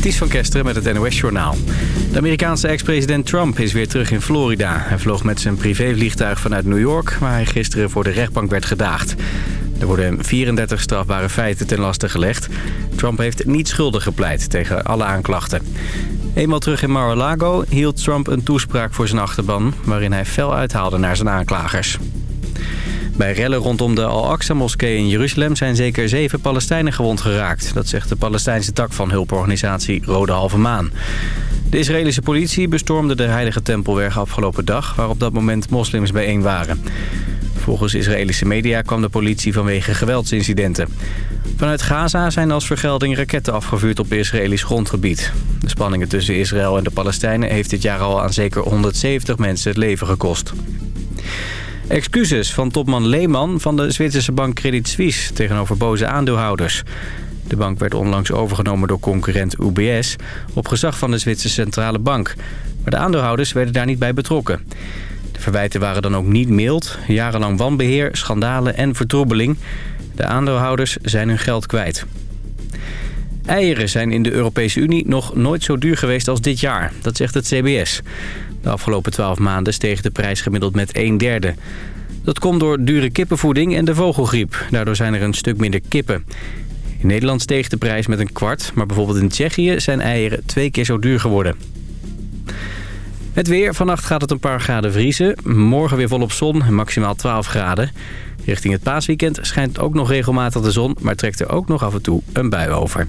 Ties van Kesteren met het NOS-journaal. De Amerikaanse ex-president Trump is weer terug in Florida. Hij vloog met zijn privévliegtuig vanuit New York... waar hij gisteren voor de rechtbank werd gedaagd. Er worden 34 strafbare feiten ten laste gelegd. Trump heeft niet schuldig gepleit tegen alle aanklachten. Eenmaal terug in Mar-a-Lago hield Trump een toespraak voor zijn achterban... waarin hij fel uithaalde naar zijn aanklagers. Bij rellen rondom de Al-Aqsa-moskee in Jeruzalem zijn zeker zeven Palestijnen gewond geraakt. Dat zegt de Palestijnse tak van hulporganisatie Rode Halve Maan. De Israëlische politie bestormde de heilige tempelweg afgelopen dag... waar op dat moment moslims bijeen waren. Volgens Israëlische media kwam de politie vanwege geweldsincidenten. Vanuit Gaza zijn als vergelding raketten afgevuurd op Israëlisch grondgebied. De spanningen tussen Israël en de Palestijnen heeft dit jaar al aan zeker 170 mensen het leven gekost. Excuses van topman Lehman van de Zwitserse bank Credit Suisse tegenover boze aandeelhouders. De bank werd onlangs overgenomen door concurrent UBS op gezag van de Zwitserse Centrale Bank. Maar de aandeelhouders werden daar niet bij betrokken. De verwijten waren dan ook niet mild. Jarenlang wanbeheer, schandalen en vertroebeling. De aandeelhouders zijn hun geld kwijt. Eieren zijn in de Europese Unie nog nooit zo duur geweest als dit jaar. Dat zegt het CBS. De afgelopen 12 maanden steeg de prijs gemiddeld met een derde. Dat komt door dure kippenvoeding en de vogelgriep. Daardoor zijn er een stuk minder kippen. In Nederland steeg de prijs met een kwart, maar bijvoorbeeld in Tsjechië zijn eieren twee keer zo duur geworden. Het weer. Vannacht gaat het een paar graden vriezen. Morgen weer volop zon, maximaal 12 graden. Richting het paasweekend schijnt ook nog regelmatig de zon... maar trekt er ook nog af en toe een bui over.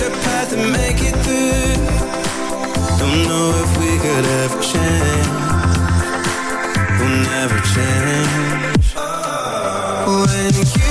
treasure path and make it through. Don't know if we could ever change. We'll never change. Oh. When you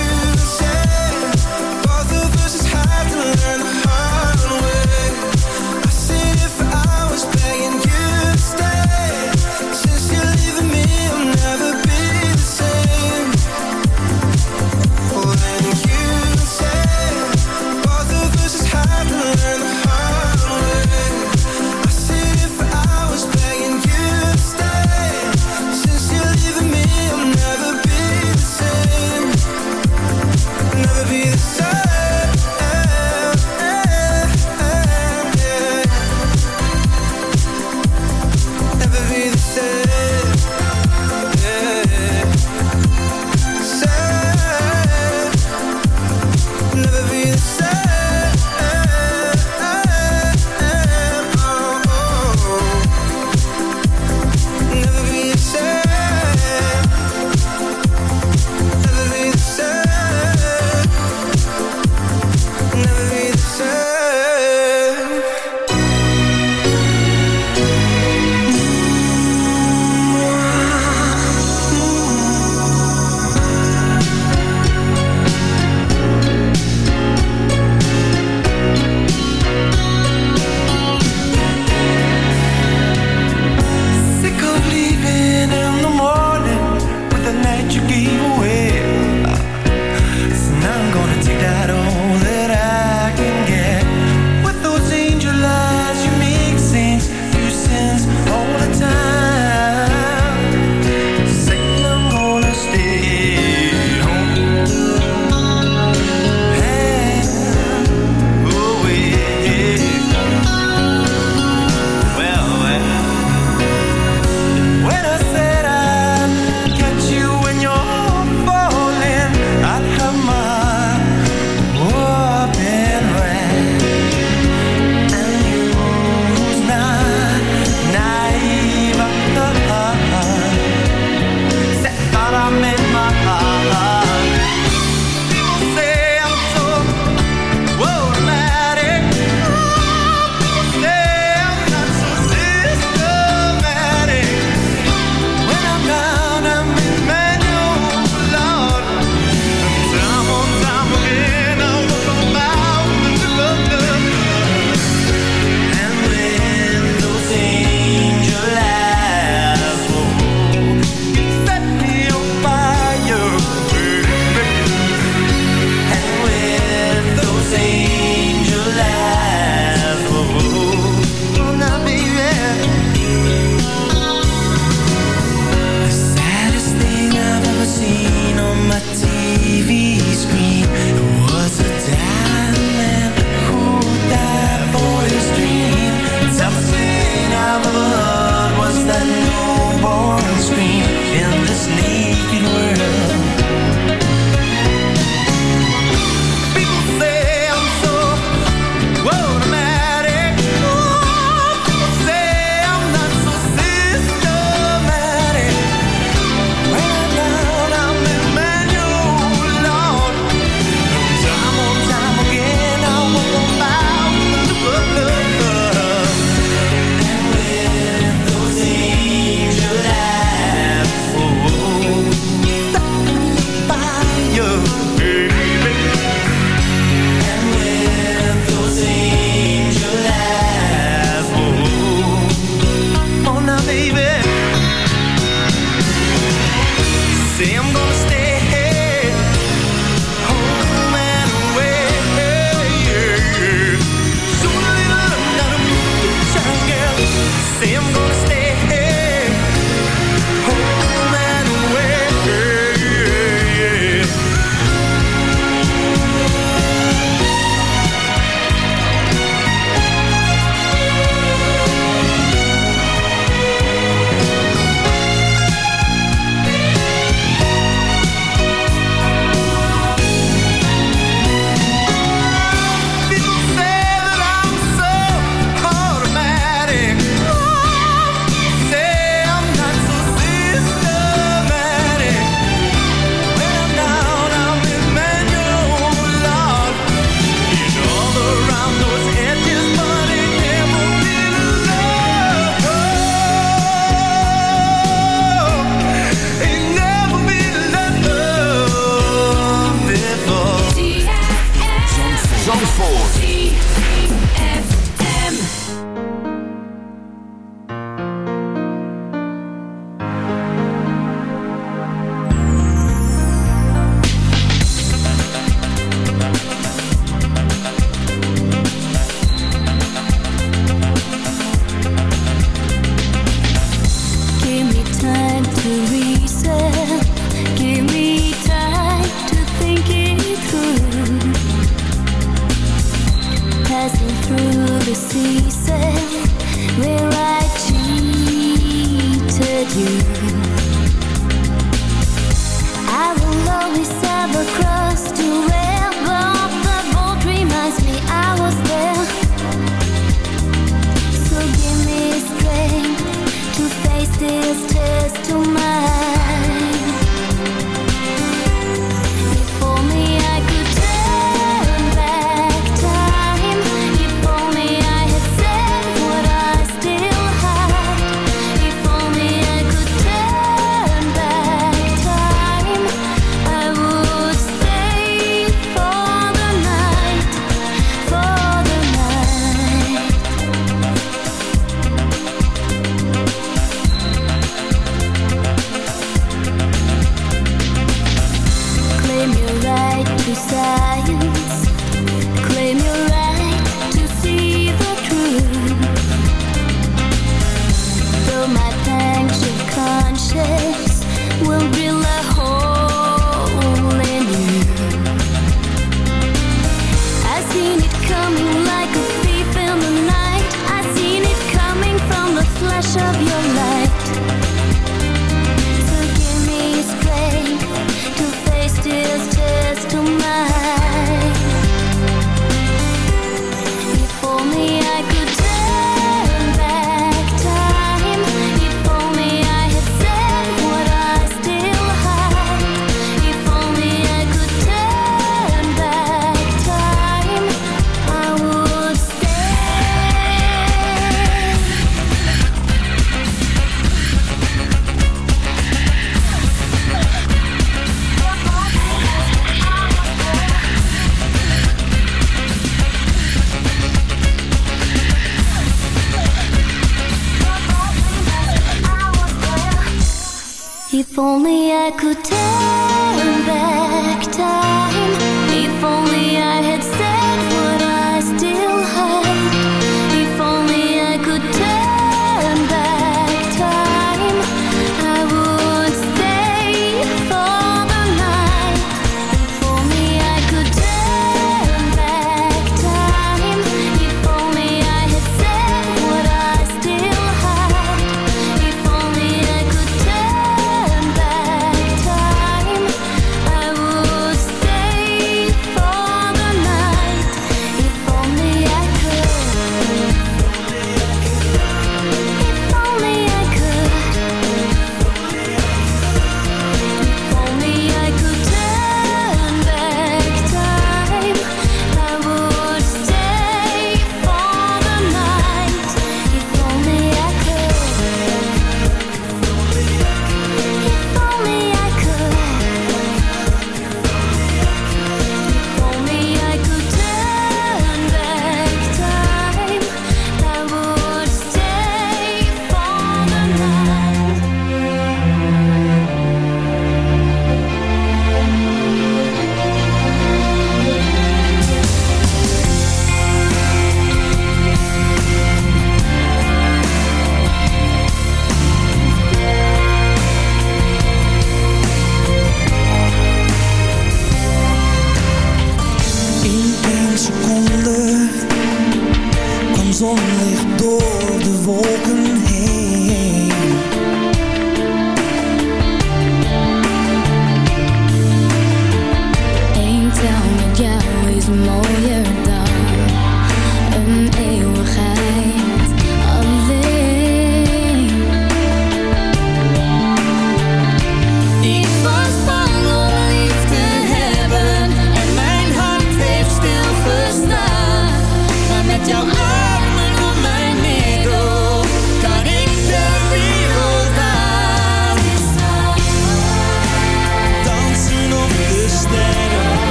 くて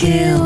kill.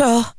Control.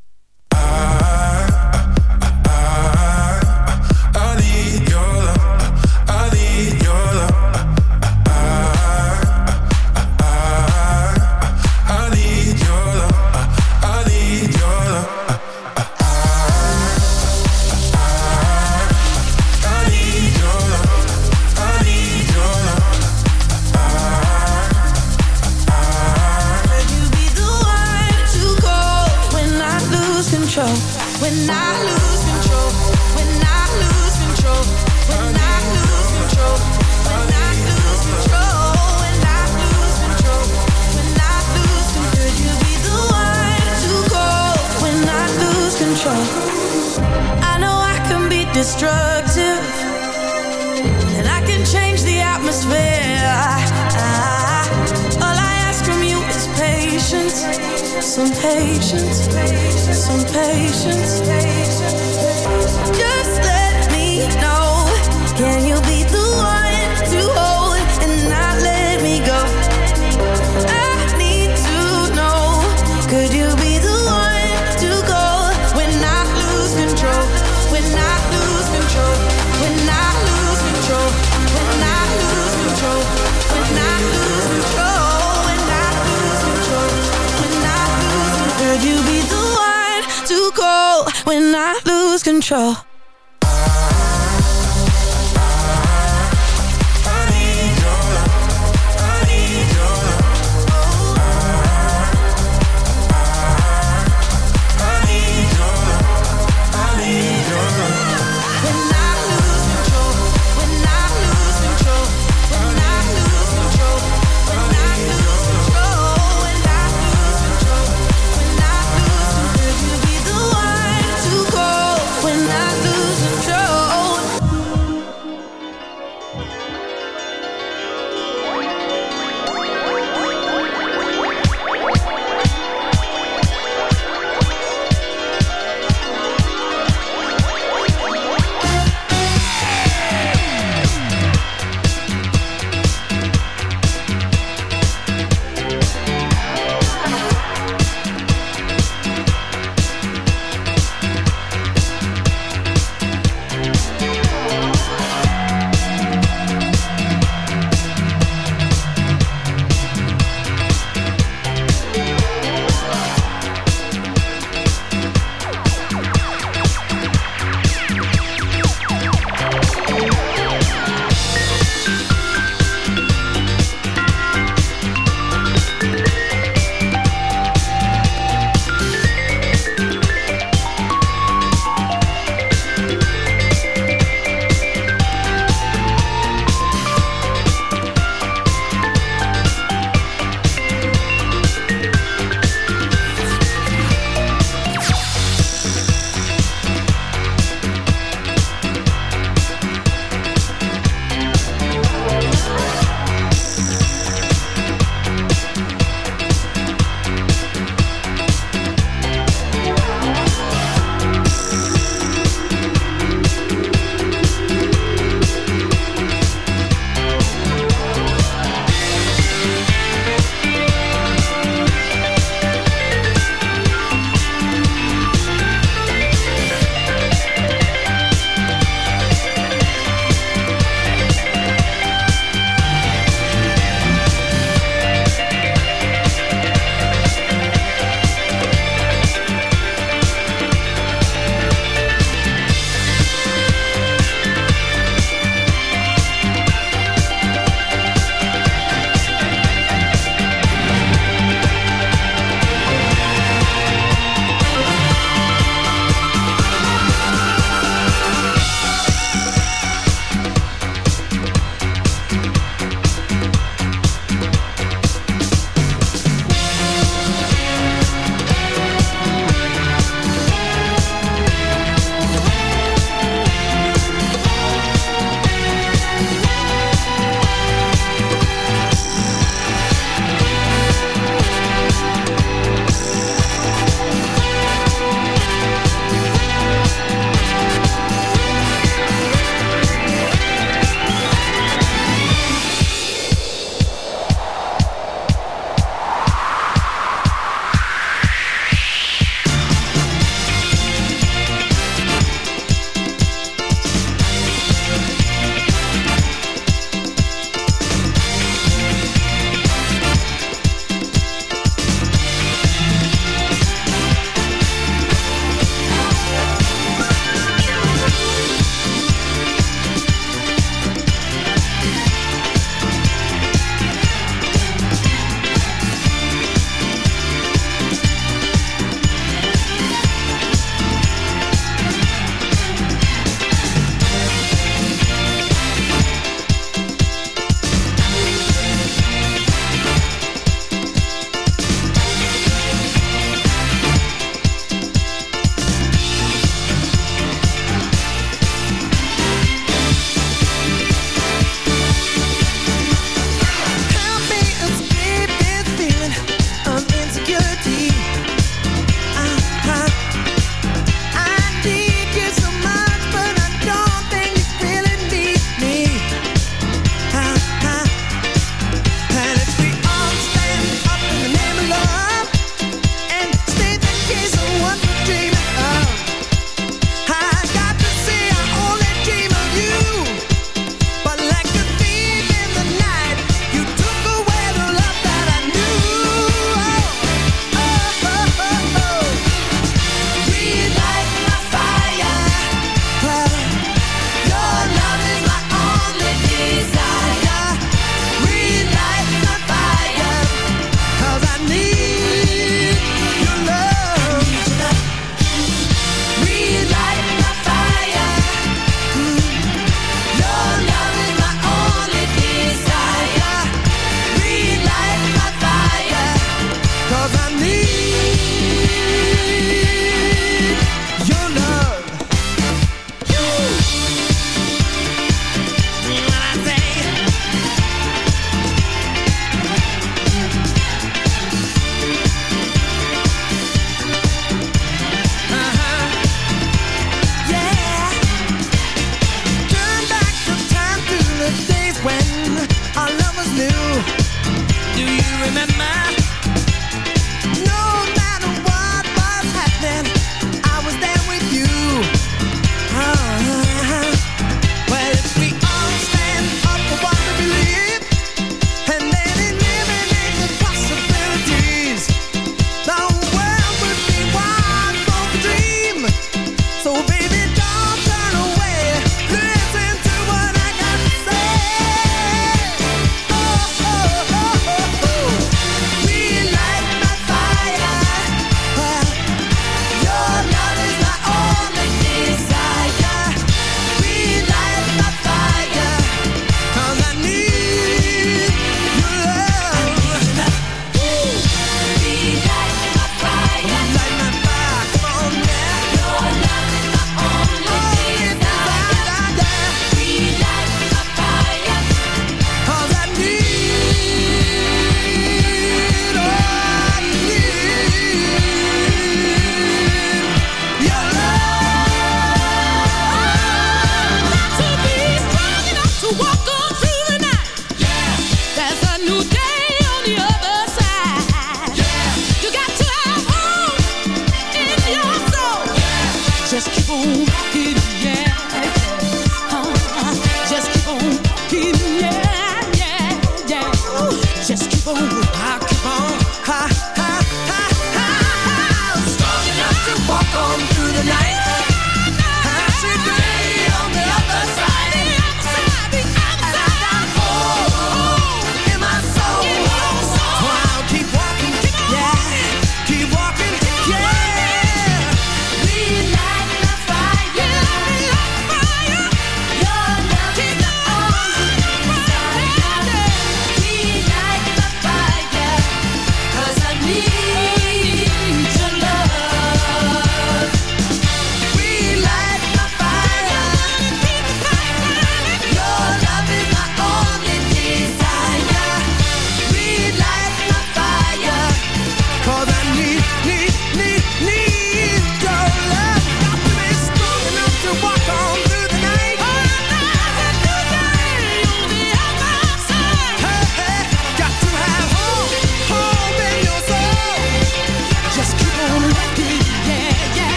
Oh.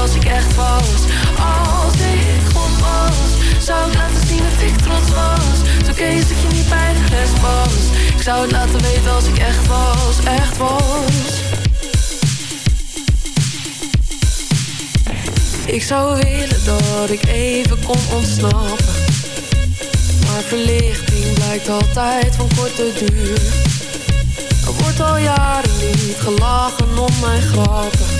Als ik echt was. Als ik God was, zou ik laten zien dat ik trots was. Oké is dat je niet bij de rest was. Ik zou het laten weten als ik echt was, echt was. Ik zou willen dat ik even kon ontsnappen. Maar verlichting blijkt altijd van korte duur. Er wordt al jaren niet gelachen om mijn grappen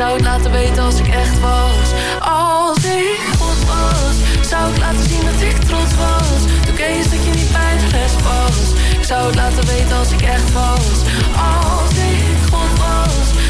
zou het laten weten als ik echt was. Als ik God was zou ik laten zien dat ik trots was. Toen kees dat je niet bij de was. Ik zou het laten weten als ik echt was. Als ik God was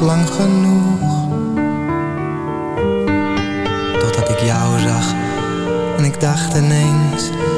lang genoeg. Totdat ik jou zag en ik dacht ineens aan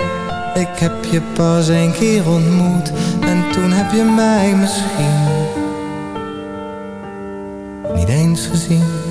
Ik heb je pas een keer ontmoet en toen heb je mij misschien niet eens gezien.